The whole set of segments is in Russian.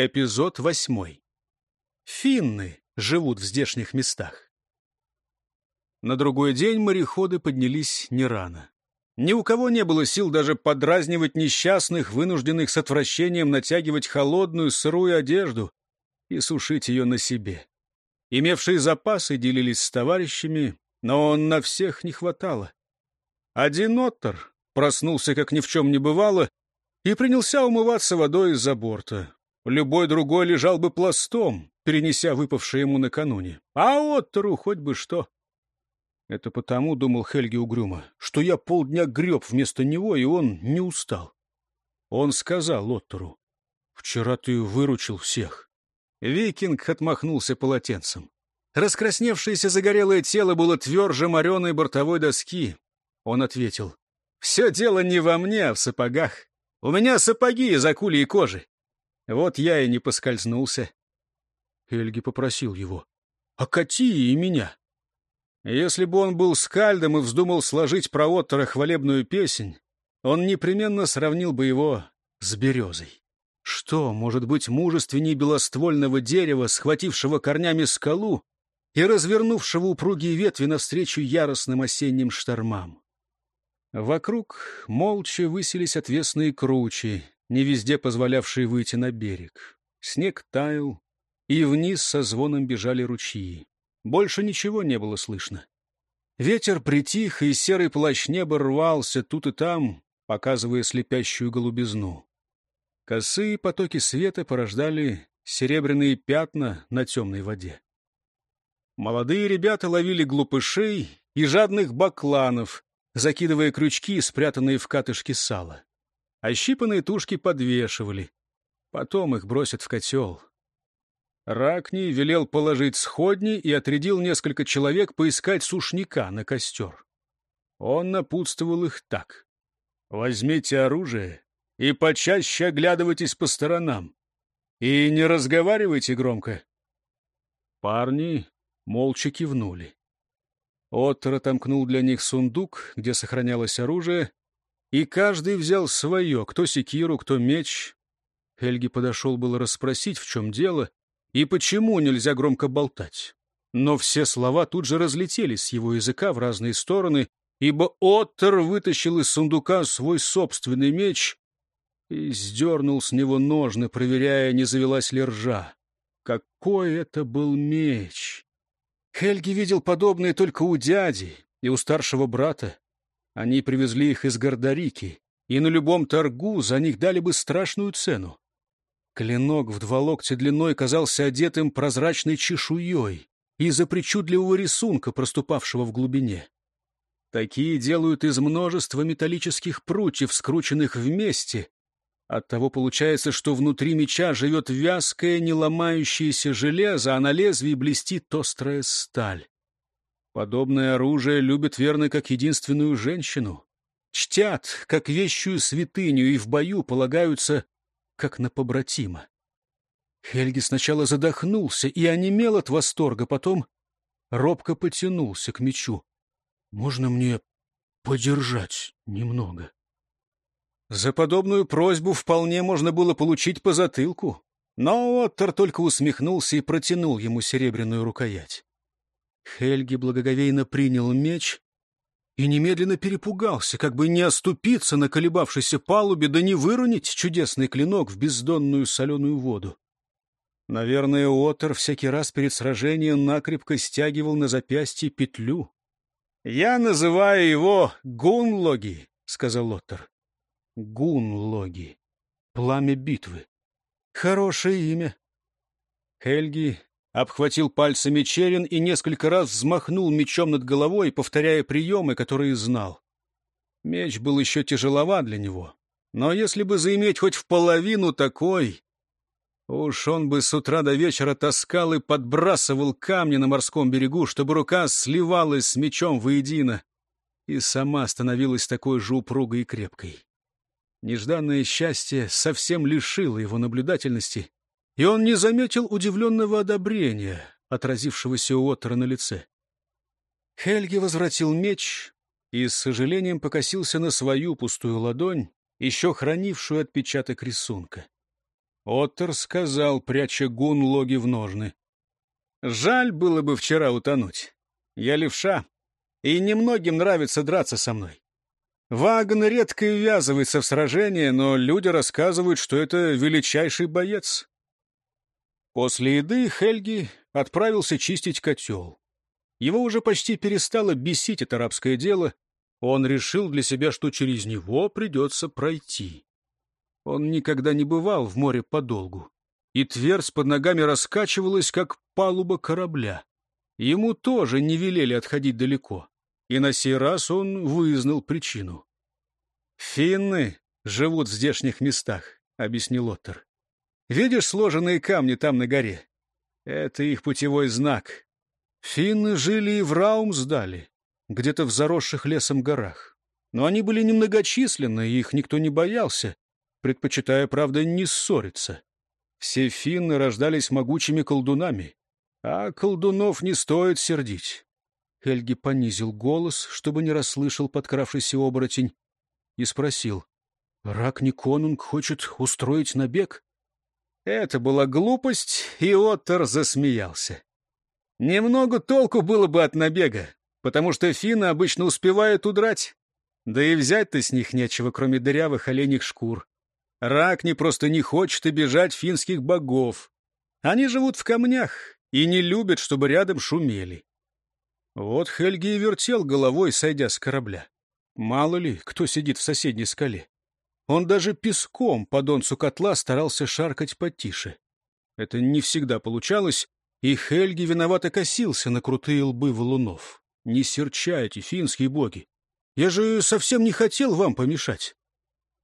Эпизод восьмой. Финны живут в здешних местах. На другой день мореходы поднялись не рано. Ни у кого не было сил даже подразнивать несчастных, вынужденных с отвращением натягивать холодную сырую одежду и сушить ее на себе. Имевшие запасы делились с товарищами, но на всех не хватало. Один оттер проснулся, как ни в чем не бывало, и принялся умываться водой из-за борта. Любой другой лежал бы пластом, перенеся выпавшее ему накануне. А Оттору хоть бы что. Это потому, — думал Хельги угрюмо, — что я полдня греб вместо него, и он не устал. Он сказал Оттору, — вчера ты выручил всех. Викинг отмахнулся полотенцем. Раскрасневшееся загорелое тело было тверже мореной бортовой доски. Он ответил, — все дело не во мне, а в сапогах. У меня сапоги из акулии кожи. Вот я и не поскользнулся. Хельги попросил его, — окати и меня. Если бы он был скальдом и вздумал сложить про Оттера хвалебную песнь, он непременно сравнил бы его с березой. Что может быть мужественней белоствольного дерева, схватившего корнями скалу и развернувшего упругие ветви навстречу яростным осенним штормам? Вокруг молча высились отвесные кручи, не везде позволявшие выйти на берег. Снег таял, и вниз со звоном бежали ручьи. Больше ничего не было слышно. Ветер притих, и серый плащ неба рвался тут и там, показывая слепящую голубизну. Косые потоки света порождали серебряные пятна на темной воде. Молодые ребята ловили глупышей и жадных бакланов, закидывая крючки, спрятанные в катышки сала. Ощипанные тушки подвешивали. Потом их бросят в котел. Ракни велел положить сходни и отрядил несколько человек поискать сушняка на костер. Он напутствовал их так. «Возьмите оружие и почаще оглядывайтесь по сторонам. И не разговаривайте громко». Парни молча кивнули. Оттер отомкнул для них сундук, где сохранялось оружие, и каждый взял свое, кто секиру, кто меч. Хельги подошел было расспросить, в чем дело, и почему нельзя громко болтать. Но все слова тут же разлетелись с его языка в разные стороны, ибо Оттер вытащил из сундука свой собственный меч и сдернул с него ножны, проверяя, не завелась ли ржа. Какой это был меч! Хельги видел подобные только у дяди и у старшего брата. Они привезли их из Гордарики, и на любом торгу за них дали бы страшную цену. Клинок в два локтя длиной казался одетым прозрачной чешуей из-за причудливого рисунка, проступавшего в глубине. Такие делают из множества металлических прутьев, скрученных вместе. Оттого получается, что внутри меча живет вязкое, не ломающееся железо, а на лезвии блестит острая сталь. Подобное оружие любят верно как единственную женщину. Чтят, как вещую святыню, и в бою полагаются как на побратима. Хельги сначала задохнулся и онемел от восторга, потом робко потянулся к мечу. «Можно мне подержать немного?» За подобную просьбу вполне можно было получить по затылку, но Оттер только усмехнулся и протянул ему серебряную рукоять. Хельги благоговейно принял меч и немедленно перепугался, как бы не оступиться на колебавшейся палубе, да не выронить чудесный клинок в бездонную соленую воду. Наверное, Отер всякий раз перед сражением накрепко стягивал на запястье петлю. — Я называю его Гунлоги, — сказал Отер. — Гунлоги. Пламя битвы. Хорошее имя. Хельги обхватил пальцами черен и несколько раз взмахнул мечом над головой, повторяя приемы, которые знал. Меч был еще тяжеловат для него, но если бы заиметь хоть в половину такой, уж он бы с утра до вечера таскал и подбрасывал камни на морском берегу, чтобы рука сливалась с мечом воедино и сама становилась такой же упругой и крепкой. Нежданное счастье совсем лишило его наблюдательности, и он не заметил удивленного одобрения, отразившегося у Оттера на лице. Хельги возвратил меч и с сожалением покосился на свою пустую ладонь, еще хранившую отпечаток рисунка. Оттер сказал, пряча гун логи в ножны. Жаль было бы вчера утонуть. Я левша, и немногим нравится драться со мной. Вагон редко ввязывается в сражение, но люди рассказывают, что это величайший боец. После еды Хельги отправился чистить котел. Его уже почти перестало бесить это арабское дело. Он решил для себя, что через него придется пройти. Он никогда не бывал в море подолгу, и твердь под ногами раскачивалась, как палуба корабля. Ему тоже не велели отходить далеко, и на сей раз он вызнал причину. «Финны живут в здешних местах», — объяснил Оттер. «Видишь сложенные камни там на горе? Это их путевой знак. Финны жили и в Раумсдале, где-то в заросших лесом горах. Но они были немногочисленны, и их никто не боялся, предпочитая, правда, не ссориться. Все финны рождались могучими колдунами, а колдунов не стоит сердить. Хельги понизил голос, чтобы не расслышал подкравшийся оборотень, и спросил. «Ракни Конунг хочет устроить набег?» Это была глупость, и Оттер засмеялся. Немного толку было бы от набега, потому что финны обычно успевают удрать. Да и взять-то с них нечего, кроме дырявых оленьих шкур. Ракни просто не хочет обижать финских богов. Они живут в камнях и не любят, чтобы рядом шумели. Вот Хельги и вертел головой, сойдя с корабля. Мало ли, кто сидит в соседней скале. Он даже песком по донцу котла старался шаркать потише. Это не всегда получалось, и Хельги виновато косился на крутые лбы валунов. Не серчайте, финские боги. Я же совсем не хотел вам помешать.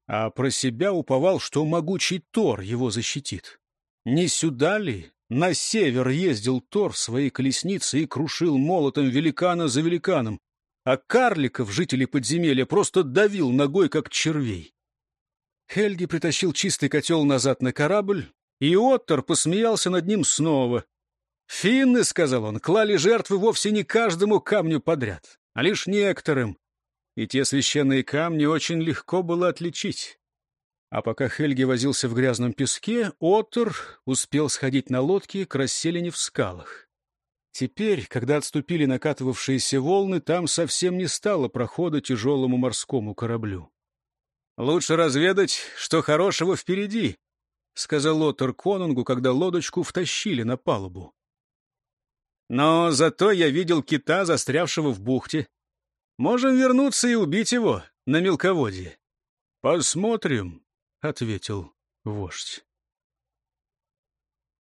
А про себя уповал, что могучий Тор его защитит. Не сюда ли на север ездил Тор своей колесницей и крушил молотом великана за великаном, а карликов, жителей подземелья, просто давил ногой, как червей. Хельги притащил чистый котел назад на корабль, и Оттер посмеялся над ним снова. «Финны, — сказал он, — клали жертвы вовсе не каждому камню подряд, а лишь некоторым, и те священные камни очень легко было отличить. А пока Хельги возился в грязном песке, Оттер успел сходить на лодке к расселине в скалах. Теперь, когда отступили накатывавшиеся волны, там совсем не стало прохода тяжелому морскому кораблю. «Лучше разведать, что хорошего впереди», — сказал Оттер Конунгу, когда лодочку втащили на палубу. «Но зато я видел кита, застрявшего в бухте. Можем вернуться и убить его на мелководье». «Посмотрим», — ответил вождь.